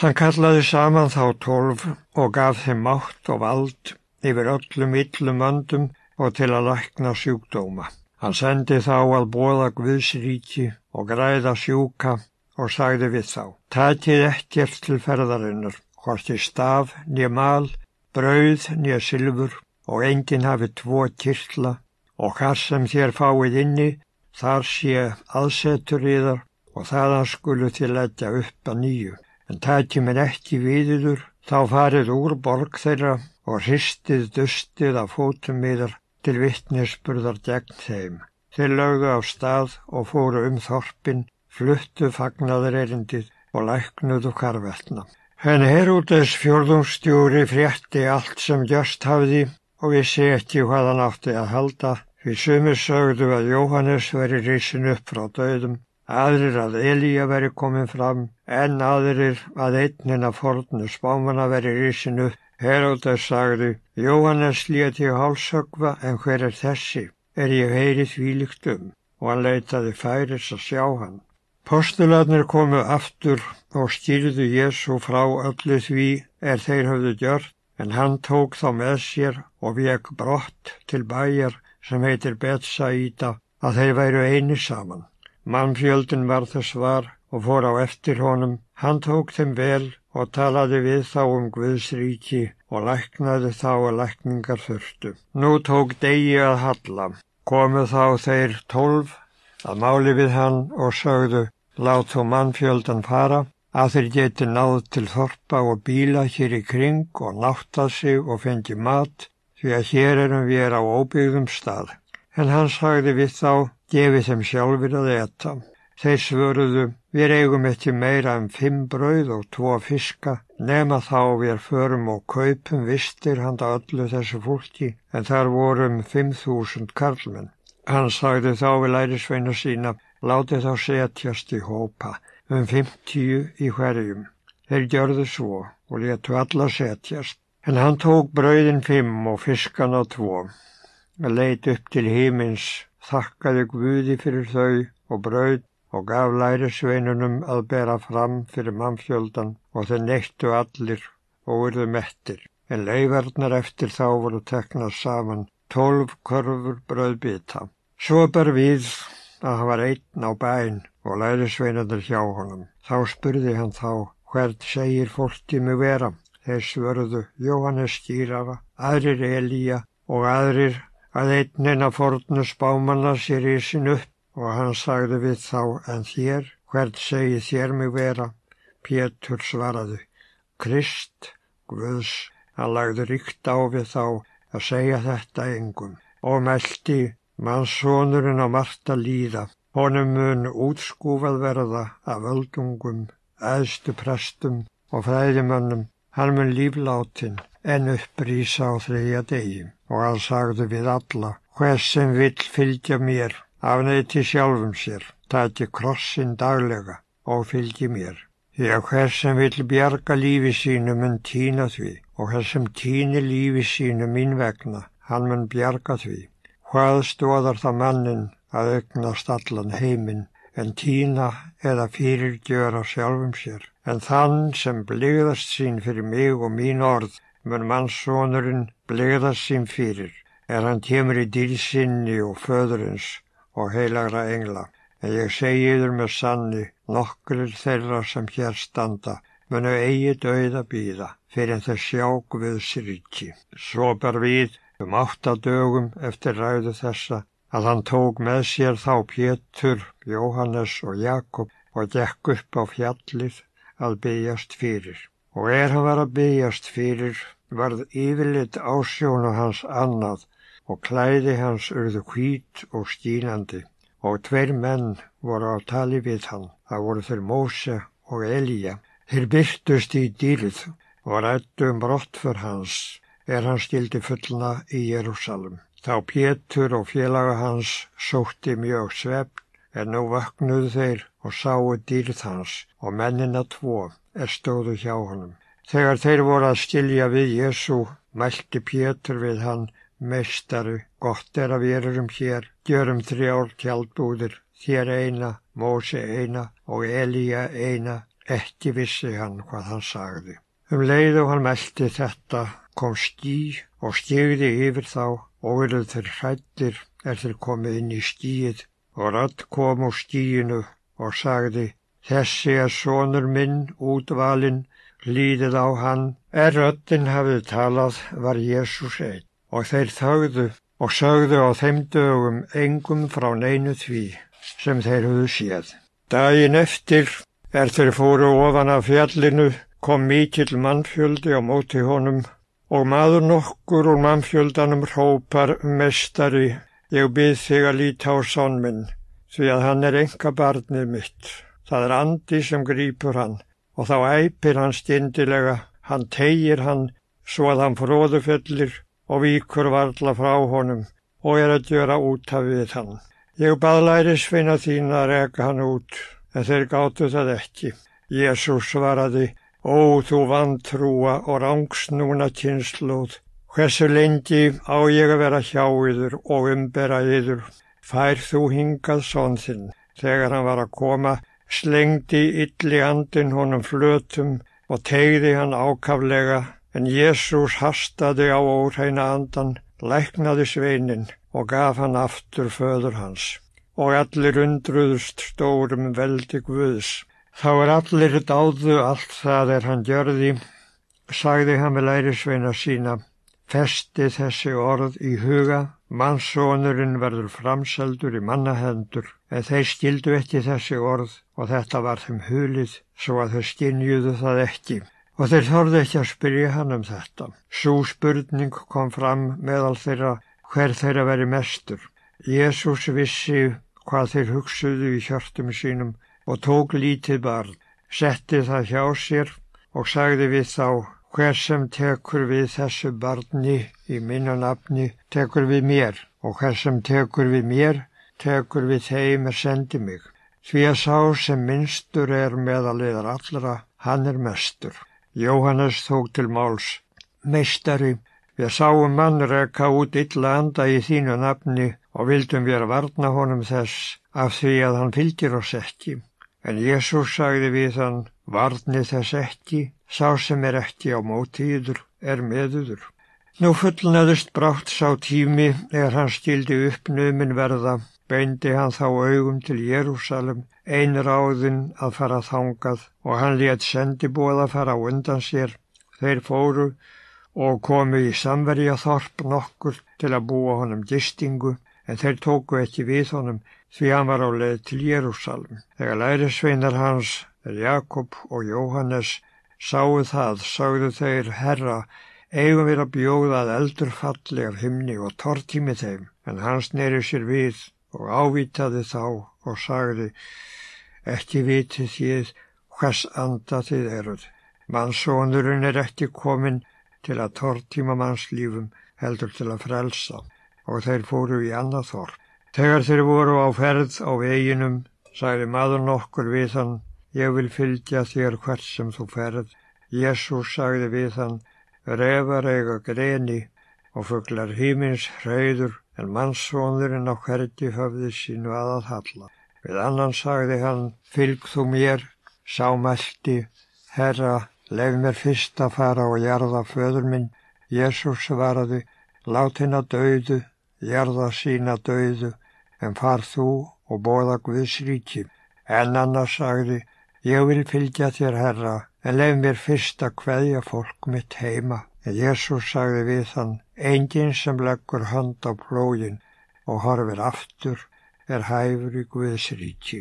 Hann kallaði saman þá tólf og gaf þeim mátt og vald yfir öllum yllum öndum og til að lækna sjúkdóma. Hann sendi þá að bóða Guðsríki og græða sjúka og sagði við þá. Tætið ekkert til ferðarinnar, hvorti staf, nýja mal, brauð, nýja sylfur og enginn hafi tvo kyrkla og hvað sem þér fáið inni, þar sé aðsetur í þar og þaðan skulu þér letja upp að nýju en tæti minn ekki viðiður, þá farið úr borg þeirra og hristið dustið af fótum yðar til vittnisspurðar gegn þeim. Þeir lögðu á stað og fóru um þorpin, fluttu fagnaður erindið og læknuðu karvetna. Henn Herútes fjörðumstjóri frétti allt sem gjörst hafði og vissi ekki hvað hann átti að halda, því sumir sögðu að Jóhannes veri risin upp frá döðum aðrir að Elíja veri komin fram, en aðrir að einnin að fornu spámanna veri risinu. Heróðar sagði, Jóhannes léti hálsögva en hver er þessi? Er ég heyrið þvílikt um? Og hann leitaði færis að sjá hann. Postularnir komu aftur og stýrðu Jésu frá öllu því er þeir höfðu gjört, en hann tók þá með sér og vek brott til bæjar sem heitir Betsaíta að þeir væru eini saman. Mannfjöldin var þess var og fór á eftir honum. Hann tók þeim vel og talaði við þá um Guðsríki og læknaði þá að lækningar þurftu. Nú tók degi að halla. Komu þá þeir tólf að máli við hann og sögðu lát þú mannfjöldan fara að þeir geti náð til þorpa og bíla hér í kring og náttað sig og fengi mat því að hér erum við er á óbyggðum stað. En hann sagði við þá gefið þeim sjálfur að etta. Þeir svöruðu, við eigum ekki meira en fimm brauð og tvo fiska, nema þá við förum og kaupum vistir handa öllu þessu fólki, en þar vorum fimm þúsund karlmenn. Hann sagði þá við lærisveina sína, láti þá setjast í hópa, um fimmtíu í hverjum. Þeir gjörðu svo og letu alla setjast, en hann tók brauðin fimm og fiskan á tvo, leit upp til hímins þakkaði Guði fyrir þau og brauð og gaf lærisveinunum að bera fram fyrir mannfjöldan og þeir neittu allir og urðu mettir. En leifarnar eftir þá voru teknað saman tólf korfur brauðbita. Svo bar við að hann var einn á bæn og lærisveinunir hjá honum. Þá spurði hann þá, hvert segir fólki mig vera? Þeir svörðu Jóhannes stýrafa, aðrir Elíja og aðrir að einnina fornu spámanna sér í sin upp og hann sagði við þá en þér, hvert segi þér mig vera? Pétur svaraði, Krist, Guðs, hann lagði ríkt á við þá að segja þetta engum og meldi mannsónurinn á Marta líða, honum mun útskúfað verða af öldungum, aðstu prestum og fræðimönnum, hann mun lífláttinn en upprýsa á þriðja degi og hann sagði við alla, hvers sem vill fylgja mér, afneiti sjálfum sér, tæti krossin daglega og fylgi mér. Því að hvers sem vill bjarga lífi sínu mun týna því og hvers sem týni lífi sínu mín vegna, hann mun bjarga því. Hvað stóðar það mannin að augnast allan heiminn en týna eða fyrirgjöra sjálfum sér. En þann sem bligðast sín fyrir mig og mín orð mun mannsónurinn blegða sín fyrir er hann kemur í dýrsinni og föðurins og heilagra engla. En ég segi yfir með sanni nokkur þeirra sem hér standa munu eigi döiða býða fyrir þess sjá Guðs ríki. Svo bar við um átta dögum eftir ræðu þessa að hann tók með sér þá Pétur, Jóhannes og Jakob og gekk upp á fjallið að byggjast fyrir og er hann var að byggjast fyrir varð yfirleitt ásjónu hans annað og klæði hans urðu hvít og skínandi og tveir menn voru á tali við hann. Það voru þeir Móse og Elíja. Þeir byrtust í dýrið og rættu um brott fyrir hans er hann stildi fullna í Jérúsalem. Þá Pétur og félaga hans sótti mjög svepp en nú vaknuðu þeir og sáu dýrið hans og mennina tvo er stóðu hjá honum. Þegar þeir voru að skilja við Jésu, mælti Pétur við hann, meistari, gott er að við erum hér, gjörum þrjár tjaldbúðir, þér eina, Móse eina og Elíja eina, ekki vissi hann hvað hann sagði. Um leið og hann meldi þetta kom skí og stigði yfir þá og eruð þeir hrættir er þeir komið inn í skíið og rödd kom úr skíinu og sagði Þessi er sonur minn útvalinn, líðið á hann, er röddinn hafið talað var Jésús einn og þeir þauðu og sögðu á þeim dögum engum frá neinu því sem þeir höfðu séð. Daginn eftir er þeir fóru ofan af fjallinu kom mikill mannfjöldi á móti honum og maður nokkur úr mannfjöldanum hrópar mestari, ég byrð þig að líta á sonn minn, því að hann er enga barnið mitt. Það er andi sem grýpur hann og þá æpir hann stindilega, hann tegir hann svo að hann fróðufellir og víkur varla frá honum og er að gjöra út af við hann. Ég baðlæri sveina þín að reka hann út, en þeir gáttu það ekki. Jésús svaraði, Ó, þú vantrúa og rángsnúna kynnslóð, hversu lengi á ég að vera hjá yður og umbera yður, fær þú hingað són þinn. Þegar hann var að koma, slengdi illi andin honum flötum og tegði hann ákaflega, en Jésús hastaði á óhreina andan, læknaði sveinin og gaf hann aftur föður hans. Og allir undruðust stórum veldi Guðs. Þá er allir dáðu allt það er hann gjörði, sagði hann með lærisveina sína, festi þessi orð í huga, mannsónurinn verður framseldur í mannahendur, en þeir skildu ekki þessi orð og þetta var þeim hulið, svo að þau skinjuðu það ekki. Og þeir þorði ekki að spyrja hann um þetta. Sú spurning kom fram meðal þeirra hver þeirra veri mestur. Jésús vissi hvað þeir hugsuðu í hjörtum sínum og tók lítið barn, setti það hjá sér og sagði við þá, hver sem tekur við þessu barni í minna nafni, tekur við mér og hver sem tekur við mér, tekur við þeim er sendi mig. Því að sá sem minnstur er meðaliðar allra, hann er mestur. Jóhannes tók til máls, meistari, við sáum mann reka út illa anda í þínu nafni og vildum að varna honum þess af því að hann fylgir oss ekki. En Jésús sagði við hann, varni þess ekki, sá sem er ekki á mótíður, er meðuður. Nú fullnaðist brátt sá tími er hann stildi upp nömin verða, beindi hann þá augum til Jérúsalem, einur áðinn að fara þangað og hann létt sendibóða fara undan sér. Þeir fóru og komu í samverja þorp nokkur til að búa honum gistingu en þeir tóku ekki við honum því hann var á leið til Jérúsalm. Þegar lærisveinar hans, Jakob og Jóhannes, sáu það, sagðu þeir, Herra, eigum við að bjóða að eldur falli af himni og tortími þeim, en hans neyri sér við og ávitaði þá og sagði, ekki viti þið hvers anda þið eruð. Mannsónurinn er ekki komin til að tortíma mannslífum heldur til að frelsa og þeir fóru í annað þorp. Þegar þeir voru á ferð á veginum, sagði maður nokkur við hann, ég vil fylgja þér hvert sem þú ferð. Jésús sagði við hann, refar eiga greni og fugglar hímins hreyður en mannsvonurinn á hverdi höfði sínu aðað halla. Við annan sagði hann, fylg þú mér, sámælti, herra, lef mér fyrst að fara og jarða föður minn. Jésús svaraði, lát henn að dauðu, jarða sína dauðu, en far þú og bóða Guðs ríki. En annars sagði, ég vil fylgja þér herra, en leif mér fyrst að hveðja fólk mitt heima. En Jésús sagði við hann, enginn sem leggur hönd á plógin og horfir aftur er hæfur í Guðs ríki.